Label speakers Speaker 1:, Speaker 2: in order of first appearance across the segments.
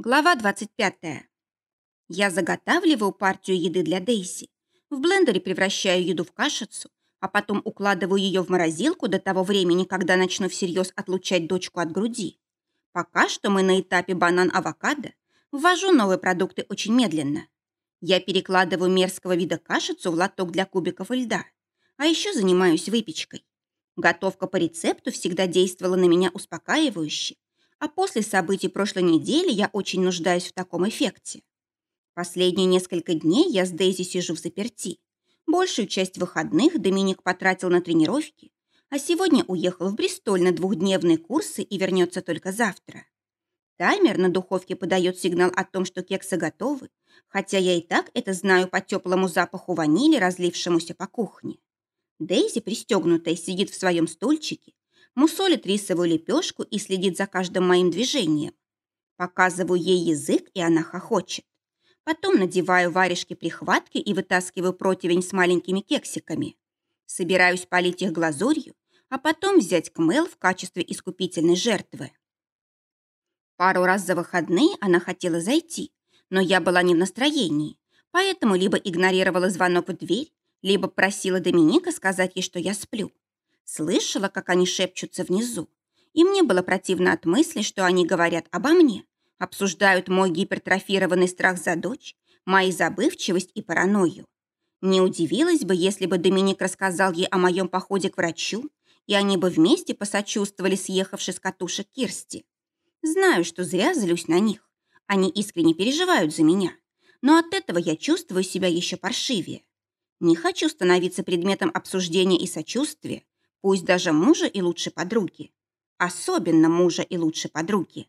Speaker 1: Глава 25. Я заготавливаю партию еды для Дейзи. В блендере превращаю еду в кашицу, а потом укладываю ее в морозилку до того времени, когда начну всерьез отлучать дочку от груди. Пока что мы на этапе банан-авокадо. Ввожу новые продукты очень медленно. Я перекладываю мерзкого вида кашицу в лоток для кубиков льда. А еще занимаюсь выпечкой. Готовка по рецепту всегда действовала на меня успокаивающе, а после событий прошлой недели я очень нуждаюсь в таком эффекте. Последние несколько дней я с Дейзи сижу в заперти. Большую часть выходных Доминик потратил на тренировки, а сегодня уехал в Бристоль на двухдневные курсы и вернется только завтра. Таймер на духовке подает сигнал о том, что кексы готовы, хотя я и так это знаю по теплому запаху ванили, разлившемуся по кухне. Дейзи, пристегнутая, сидит в своем стульчике мусолит рисовую лепешку и следит за каждым моим движением. Показываю ей язык, и она хохочет. Потом надеваю варежки-прихватки и вытаскиваю противень с маленькими кексиками. Собираюсь полить их глазурью, а потом взять Кмел в качестве искупительной жертвы. Пару раз за выходные она хотела зайти, но я была не в настроении, поэтому либо игнорировала звонок в дверь, либо просила Доминика сказать ей, что я сплю. Слышала, как они шепчутся внизу, и мне было противно от мысли, что они говорят обо мне, обсуждают мой гипертрофированный страх за дочь, мои забывчивость и паранойю. Не удивилась бы, если бы Доминик рассказал ей о моем походе к врачу, и они бы вместе посочувствовали съехавшей с катушек Кирсти. Знаю, что зря злюсь на них. Они искренне переживают за меня. Но от этого я чувствую себя еще паршивее. Не хочу становиться предметом обсуждения и сочувствия, пусть даже мужа и лучшей подруги. Особенно мужа и лучшей подруги.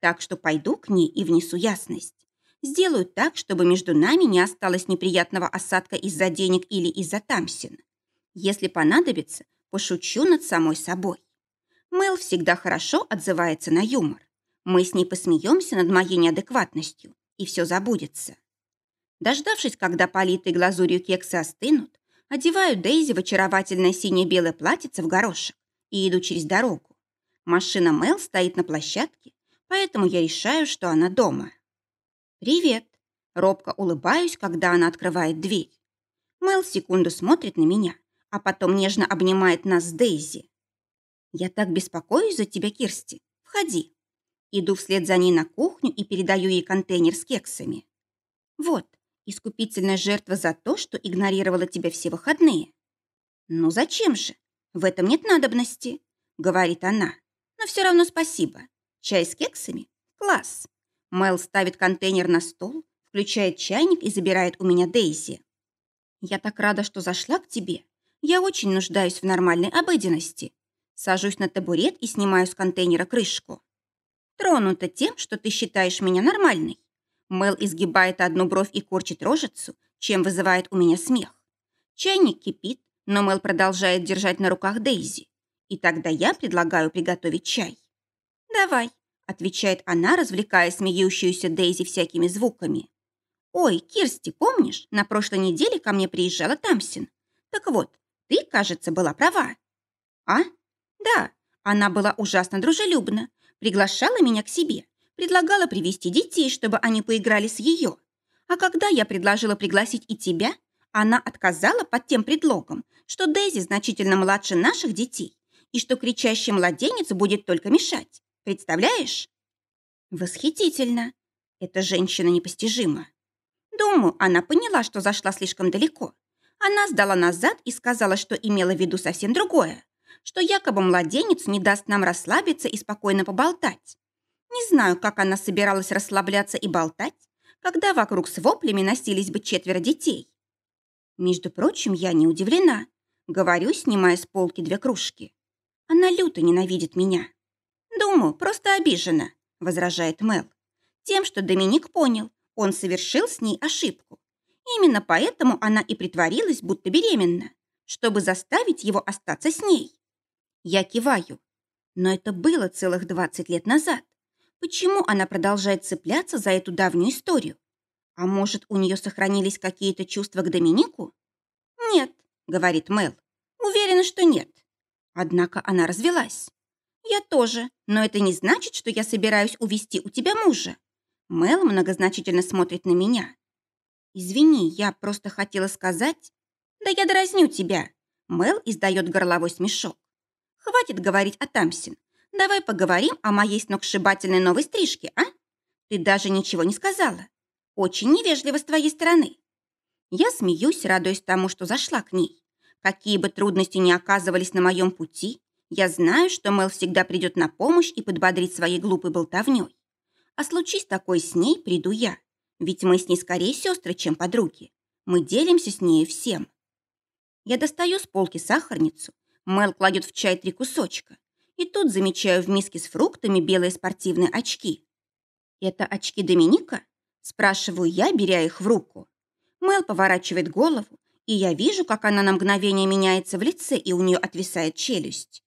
Speaker 1: Так что пойду к ней и внесу ясность. Сделаю так, чтобы между нами не осталось неприятного осадка из-за денег или из-за Тамсин. Если понадобится, пошучу над самой собой. Мэл всегда хорошо отзывается на юмор. Мы с ней посмеемся над моей неадекватностью, и все забудется. Дождавшись, когда политые глазурью кексы остынут, одеваю Дейзи в очаровательное сине-белое платьице в горошек и иду через дорогу. Машина Мэл стоит на площадке, поэтому я решаю, что она дома. «Привет!» Робко улыбаюсь, когда она открывает дверь. Мэл секунду смотрит на меня, а потом нежно обнимает нас с Дейзи. «Я так беспокоюсь за тебя, Кирсти. Входи». Иду вслед за ней на кухню и передаю ей контейнер с кексами. «Вот, Искупительная жертва за то, что игнорировала тебя все выходные. Ну зачем же? В этом нет надобности, говорит она. Но все равно спасибо. Чай с кексами? Класс. Мэл ставит контейнер на стол, включает чайник и забирает у меня Дейзи. Я так рада, что зашла к тебе. Я очень нуждаюсь в нормальной обыденности. Сажусь на табурет и снимаю с контейнера крышку. Тронута тем, что ты считаешь меня нормальной. Мел изгибает одну бровь и корчит рожицу, чем вызывает у меня смех. Чайник кипит, но Мел продолжает держать на руках Дейзи. И тогда я предлагаю приготовить чай. «Давай», — отвечает она, развлекая смеющуюся Дейзи всякими звуками. «Ой, Кирсти, помнишь, на прошлой неделе ко мне приезжала Тамсин? Так вот, ты, кажется, была права». «А? Да, она была ужасно дружелюбна, приглашала меня к себе, предлагала привести детей, чтобы они поиграли с ее. А когда я предложила пригласить и тебя, она отказала под тем предлогом, что Дейзи значительно младше наших детей и что кричащий младенец будет только мешать. Представляешь? Восхитительно. Эта женщина непостижима. Думаю, она поняла, что зашла слишком далеко. Она сдала назад и сказала, что имела в виду совсем другое, что якобы младенец не даст нам расслабиться и спокойно поболтать. Не знаю, как она собиралась расслабляться и болтать, когда вокруг с воплями носились бы четверо детей. Между прочим, я не удивлена. Говорю, снимая с полки две кружки. Она люто ненавидит меня. Думаю, просто обижена, возражает Мел. Тем, что Доминик понял, он совершил с ней ошибку. Именно поэтому она и притворилась, будто беременна, чтобы заставить его остаться с ней. Я киваю. Но это было целых 20 лет назад. Почему она продолжает цепляться за эту давнюю историю? А может, у нее сохранились какие-то чувства к Доминику? Нет, говорит Мел. Уверена, что нет. Однако она развелась. Я тоже, но это не значит, что я собираюсь увести у тебя мужа. Мел многозначительно смотрит на меня. «Извини, я просто хотела сказать...» «Да я дразню тебя!» Мел издает горловой смешок. «Хватит говорить о Тамсин. Давай поговорим о моей сногсшибательной новой стрижке, а? Ты даже ничего не сказала. Очень невежливо с твоей стороны». Я смеюсь, радуясь тому, что зашла к ней. Какие бы трудности ни оказывались на моем пути, я знаю, что Мел всегда придет на помощь и подбодрит своей глупой болтовней. А случись такое с ней, приду я. Ведь мы с ней скорее сестры, чем подруги. Мы делимся с ней всем. Я достаю с полки сахарницу. Мел кладет в чай три кусочка. И тут замечаю в миске с фруктами белые спортивные очки. «Это очки Доминика?» Спрашиваю я, беря их в руку. Мел поворачивает голову, и я вижу, как она на мгновение меняется в лице, и у нее отвисает челюсть.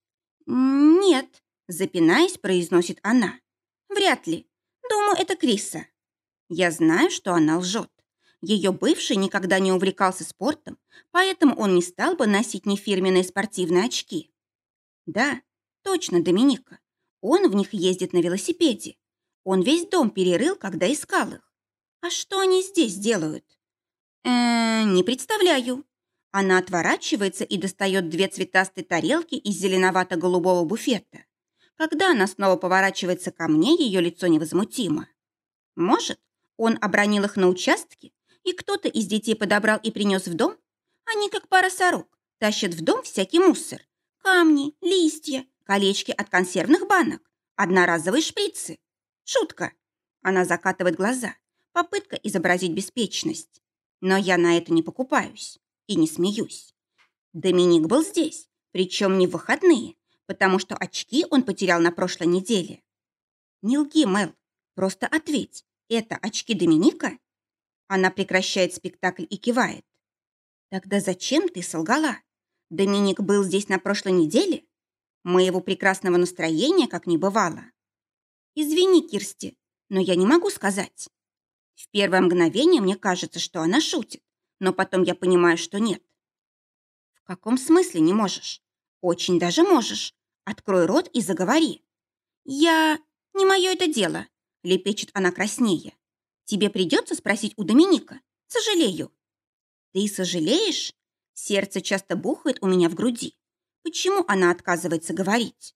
Speaker 1: «Нет», — запинаясь, произносит она. «Вряд ли. Думаю, это Криса». Я знаю, что она лжет. Ее бывший никогда не увлекался спортом, поэтому он не стал бы носить нефирменные спортивные очки. Да, точно, Доминика. Он в них ездит на велосипеде. Он весь дом перерыл, когда искал их. А что они здесь делают? Э, не представляю. Она отворачивается и достает две цветастые тарелки из зеленовато-голубого буфета. Когда она снова поворачивается ко мне, ее лицо невозмутимо. Может, он обронил их на участке, и кто-то из детей подобрал и принес в дом? Они, как пара сорок, тащат в дом всякий мусор. Камни, листья, колечки от консервных банок, одноразовые шприцы. Шутка. Она закатывает глаза. Попытка изобразить беспечность. Но я на это не покупаюсь и не смеюсь. Доминик был здесь, причем не в выходные, потому что очки он потерял на прошлой неделе. Не лги, Мел, просто ответь, это очки Доминика? Она прекращает спектакль и кивает. Тогда зачем ты солгала? Доминик был здесь на прошлой неделе? Моего прекрасного настроения как не бывало. Извини, Кирсти, но я не могу сказать. В первое мгновение мне кажется, что она шутит но потом я понимаю, что нет. В каком смысле не можешь? Очень даже можешь. Открой рот и заговори. Я... Не мое это дело, лепечет она краснее. Тебе придется спросить у Доминика. Сожалею. Ты сожалеешь? Сердце часто бухает у меня в груди. Почему она отказывается говорить?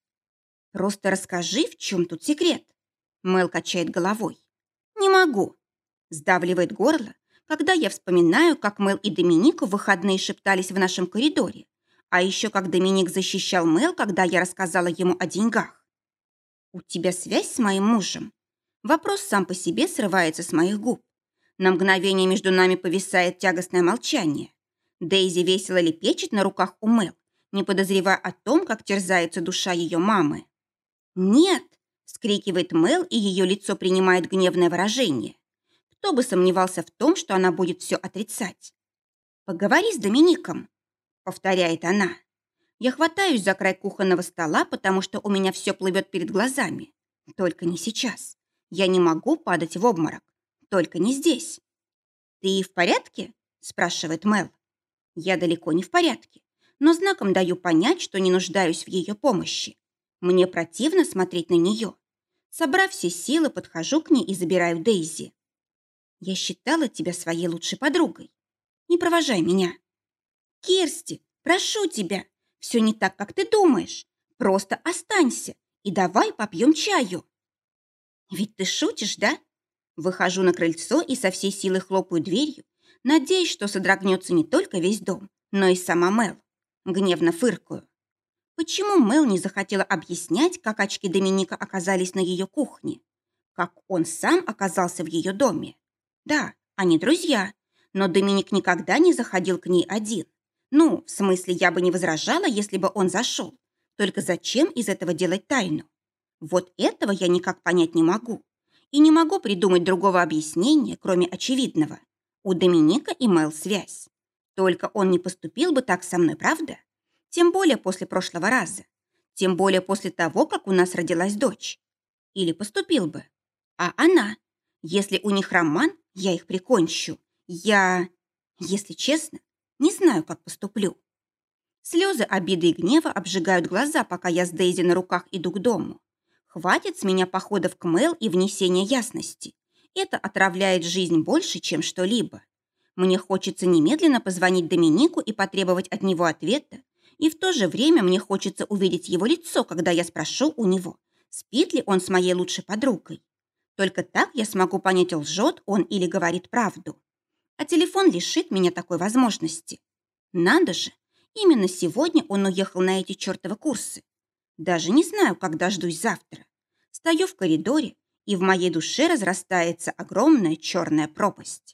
Speaker 1: Просто расскажи, в чем тут секрет. Мэл качает головой. Не могу. Сдавливает горло, когда я вспоминаю, как Мэл и Доминик в выходные шептались в нашем коридоре, а еще как Доминик защищал Мэл, когда я рассказала ему о деньгах. «У тебя связь с моим мужем?» Вопрос сам по себе срывается с моих губ. На мгновение между нами повисает тягостное молчание. Дейзи весело лепечет на руках у Мэл, не подозревая о том, как терзается душа ее мамы. «Нет!» – вскрикивает Мэл, и ее лицо принимает гневное выражение. Кто бы сомневался в том, что она будет все отрицать. «Поговори с Домиником», — повторяет она. Я хватаюсь за край кухонного стола, потому что у меня все плывет перед глазами. Только не сейчас. Я не могу падать в обморок. Только не здесь. «Ты в порядке?» – спрашивает Мел. Я далеко не в порядке, но знаком даю понять, что не нуждаюсь в ее помощи. Мне противно смотреть на нее. Собрав все силы, подхожу к ней и забираю Дейзи. Я считала тебя своей лучшей подругой. Не провожай меня. Кирсти, прошу тебя, все не так, как ты думаешь. Просто останься и давай попьем чаю. Ведь ты шутишь, да? Выхожу на крыльцо и со всей силы хлопаю дверью, надеясь, что содрогнется не только весь дом, но и сама Мел. Гневно фыркаю. Почему Мел не захотела объяснять, как очки Доминика оказались на ее кухне? Как он сам оказался в ее доме? Да, они друзья, но Доминик никогда не заходил к ней один. Ну, в смысле, я бы не возражала, если бы он зашел. Только зачем из этого делать тайну? Вот этого я никак понять не могу. И не могу придумать другого объяснения, кроме очевидного. У Доминика и Мэл связь. Только он не поступил бы так со мной, правда? Тем более после прошлого раза. Тем более после того, как у нас родилась дочь. Или поступил бы. А она? Если у них роман, я их прикончу. Я, если честно, не знаю, как поступлю. Слезы обиды и гнева обжигают глаза, пока я с Дейзи на руках иду к дому. Хватит с меня походов к Мэл и внесения ясности. Это отравляет жизнь больше, чем что-либо. Мне хочется немедленно позвонить Доминику и потребовать от него ответа, и в то же время мне хочется увидеть его лицо, когда я спрошу у него, спит ли он с моей лучшей подругой. Только так я смогу понять, лжет он или говорит правду. А телефон лишит меня такой возможности. Надо же, именно сегодня он уехал на эти чертовы курсы. Даже не знаю, когда ждусь завтра. Стою в коридоре, и в моей душе разрастается огромная черная пропасть.